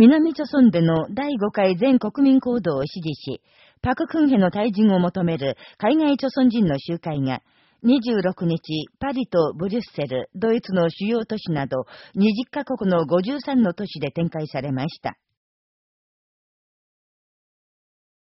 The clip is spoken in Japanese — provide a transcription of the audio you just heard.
南朝村での第5回全国民行動を支持し、パククンヘの退陣を求める海外朝村人の集会が、26日、パリとブリュッセル、ドイツの主要都市など、20カ国の53の都市で展開されました。